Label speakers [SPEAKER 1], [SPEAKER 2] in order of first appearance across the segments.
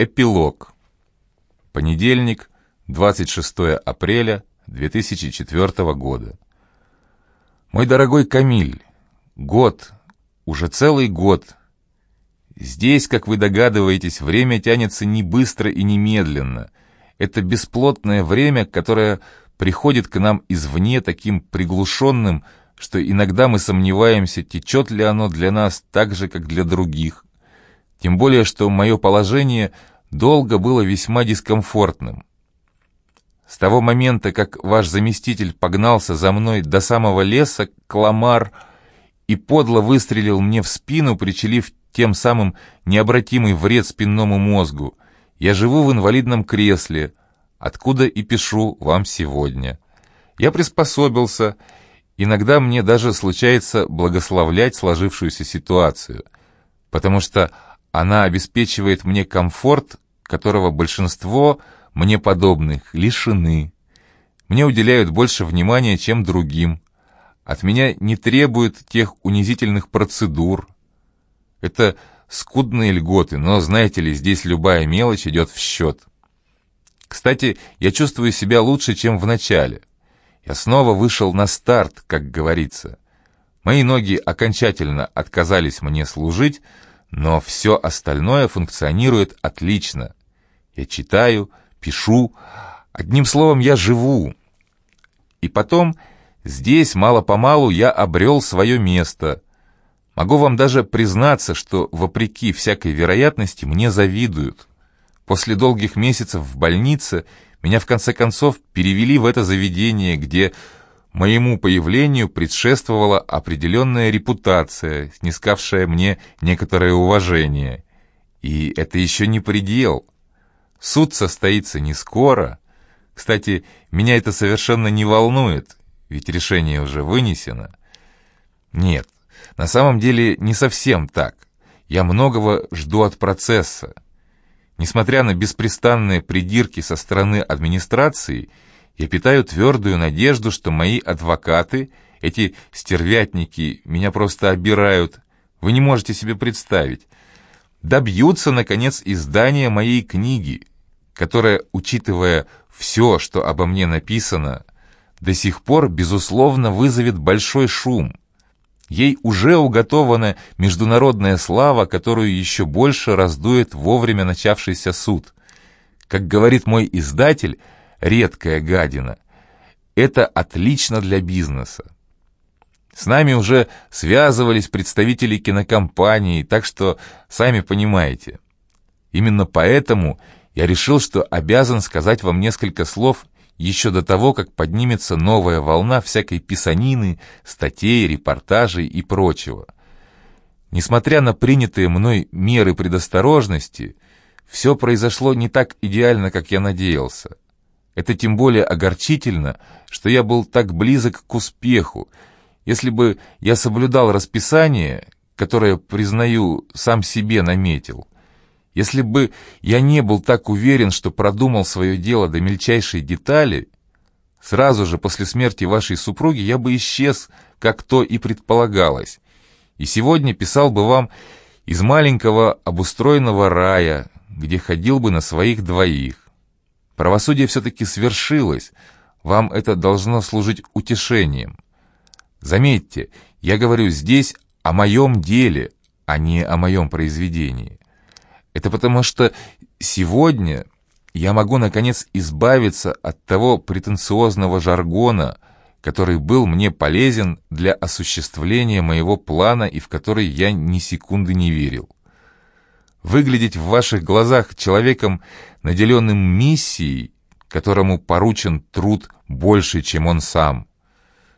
[SPEAKER 1] Эпилог. Понедельник, 26 апреля 2004 года. Мой дорогой Камиль, год, уже целый год. Здесь, как вы догадываетесь, время тянется не быстро и не медленно. Это бесплотное время, которое приходит к нам извне таким приглушенным, что иногда мы сомневаемся, течет ли оно для нас так же, как для других. Тем более, что мое положение долго было весьма дискомфортным. С того момента, как ваш заместитель погнался за мной до самого леса, Кламар, и подло выстрелил мне в спину, причалив тем самым необратимый вред спинному мозгу, я живу в инвалидном кресле, откуда и пишу вам сегодня. Я приспособился, иногда мне даже случается благословлять сложившуюся ситуацию, потому что она обеспечивает мне комфорт, которого большинство мне подобных лишены. Мне уделяют больше внимания, чем другим. От меня не требуют тех унизительных процедур. Это скудные льготы, но, знаете ли, здесь любая мелочь идет в счет. Кстати, я чувствую себя лучше, чем в начале. Я снова вышел на старт, как говорится. Мои ноги окончательно отказались мне служить, но все остальное функционирует отлично. Я читаю, пишу, одним словом, я живу. И потом, здесь мало-помалу я обрел свое место. Могу вам даже признаться, что, вопреки всякой вероятности, мне завидуют. После долгих месяцев в больнице меня в конце концов перевели в это заведение, где Моему появлению предшествовала определенная репутация, снискавшая мне некоторое уважение. И это еще не предел. Суд состоится не скоро. Кстати, меня это совершенно не волнует, ведь решение уже вынесено. Нет, на самом деле не совсем так. Я многого жду от процесса. Несмотря на беспрестанные придирки со стороны администрации, я питаю твердую надежду, что мои адвокаты, эти стервятники, меня просто обирают. Вы не можете себе представить. Добьются, наконец, издания моей книги, которая, учитывая все, что обо мне написано, до сих пор, безусловно, вызовет большой шум. Ей уже уготована международная слава, которую еще больше раздует вовремя начавшийся суд. Как говорит мой издатель, редкая гадина. Это отлично для бизнеса. С нами уже связывались представители кинокомпании, так что сами понимаете. Именно поэтому я решил, что обязан сказать вам несколько слов еще до того, как поднимется новая волна всякой писанины, статей, репортажей и прочего. Несмотря на принятые мной меры предосторожности, все произошло не так идеально, как я надеялся. Это тем более огорчительно, что я был так близок к успеху. Если бы я соблюдал расписание, которое, признаю, сам себе наметил, если бы я не был так уверен, что продумал свое дело до мельчайшей детали, сразу же после смерти вашей супруги я бы исчез, как то и предполагалось, и сегодня писал бы вам из маленького обустроенного рая, где ходил бы на своих двоих. Правосудие все-таки свершилось. Вам это должно служить утешением. Заметьте, я говорю здесь о моем деле, а не о моем произведении. Это потому что сегодня я могу, наконец, избавиться от того претенциозного жаргона, который был мне полезен для осуществления моего плана и в который я ни секунды не верил выглядеть в ваших глазах человеком, наделенным миссией, которому поручен труд больше, чем он сам.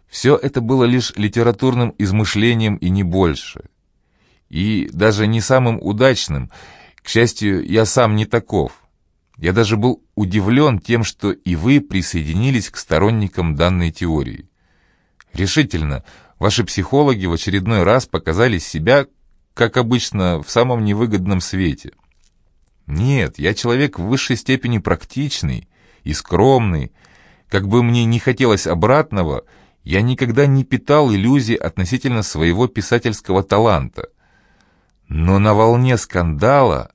[SPEAKER 1] Все это было лишь литературным измышлением и не больше. И даже не самым удачным. К счастью, я сам не таков. Я даже был удивлен тем, что и вы присоединились к сторонникам данной теории. Решительно, ваши психологи в очередной раз показали себя как обычно, в самом невыгодном свете. Нет, я человек в высшей степени практичный и скромный. Как бы мне не хотелось обратного, я никогда не питал иллюзий относительно своего писательского таланта. Но на волне скандала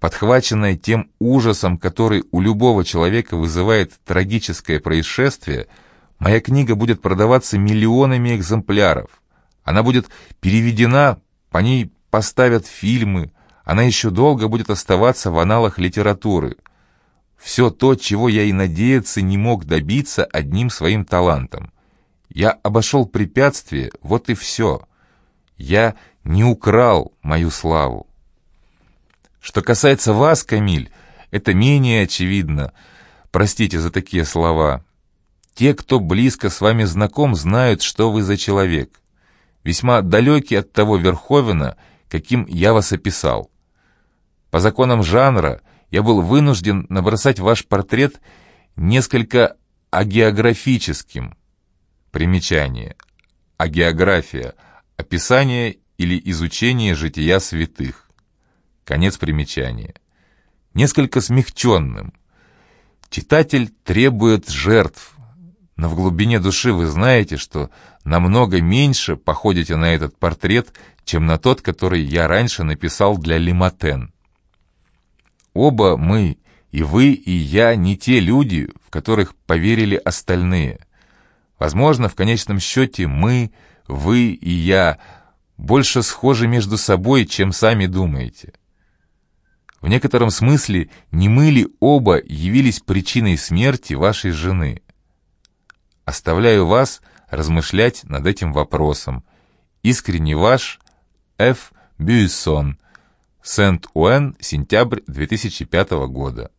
[SPEAKER 1] подхваченная тем ужасом, который у любого человека вызывает трагическое происшествие, моя книга будет продаваться миллионами экземпляров. Она будет переведена, по ней поставят фильмы, она еще долго будет оставаться в аналах литературы. Все то, чего я и надеяться не мог добиться одним своим талантом. Я обошел препятствие, вот и все. Я не украл мою славу. Что касается вас, Камиль, это менее очевидно. Простите за такие слова. Те, кто близко с вами знаком, знают, что вы за человек. Весьма далекий от того Верховена, каким я вас описал. По законам жанра я был вынужден набросать ваш портрет несколько агеографическим. Примечание. Агеография. Описание или изучение жития святых. Конец примечания. Несколько смягченным. Читатель требует жертв, но в глубине души вы знаете, что намного меньше походите на этот портрет, чем на тот, который я раньше написал для Лиматен. Оба мы, и вы, и я, не те люди, в которых поверили остальные. Возможно, в конечном счете мы, вы и я больше схожи между собой, чем сами думаете. В некотором смысле не мы ли оба явились причиной смерти вашей жены? Оставляю вас размышлять над этим вопросом. Искренне ваш Ф. Бюйсон. Сент-Уэн, сентябрь 2005 года.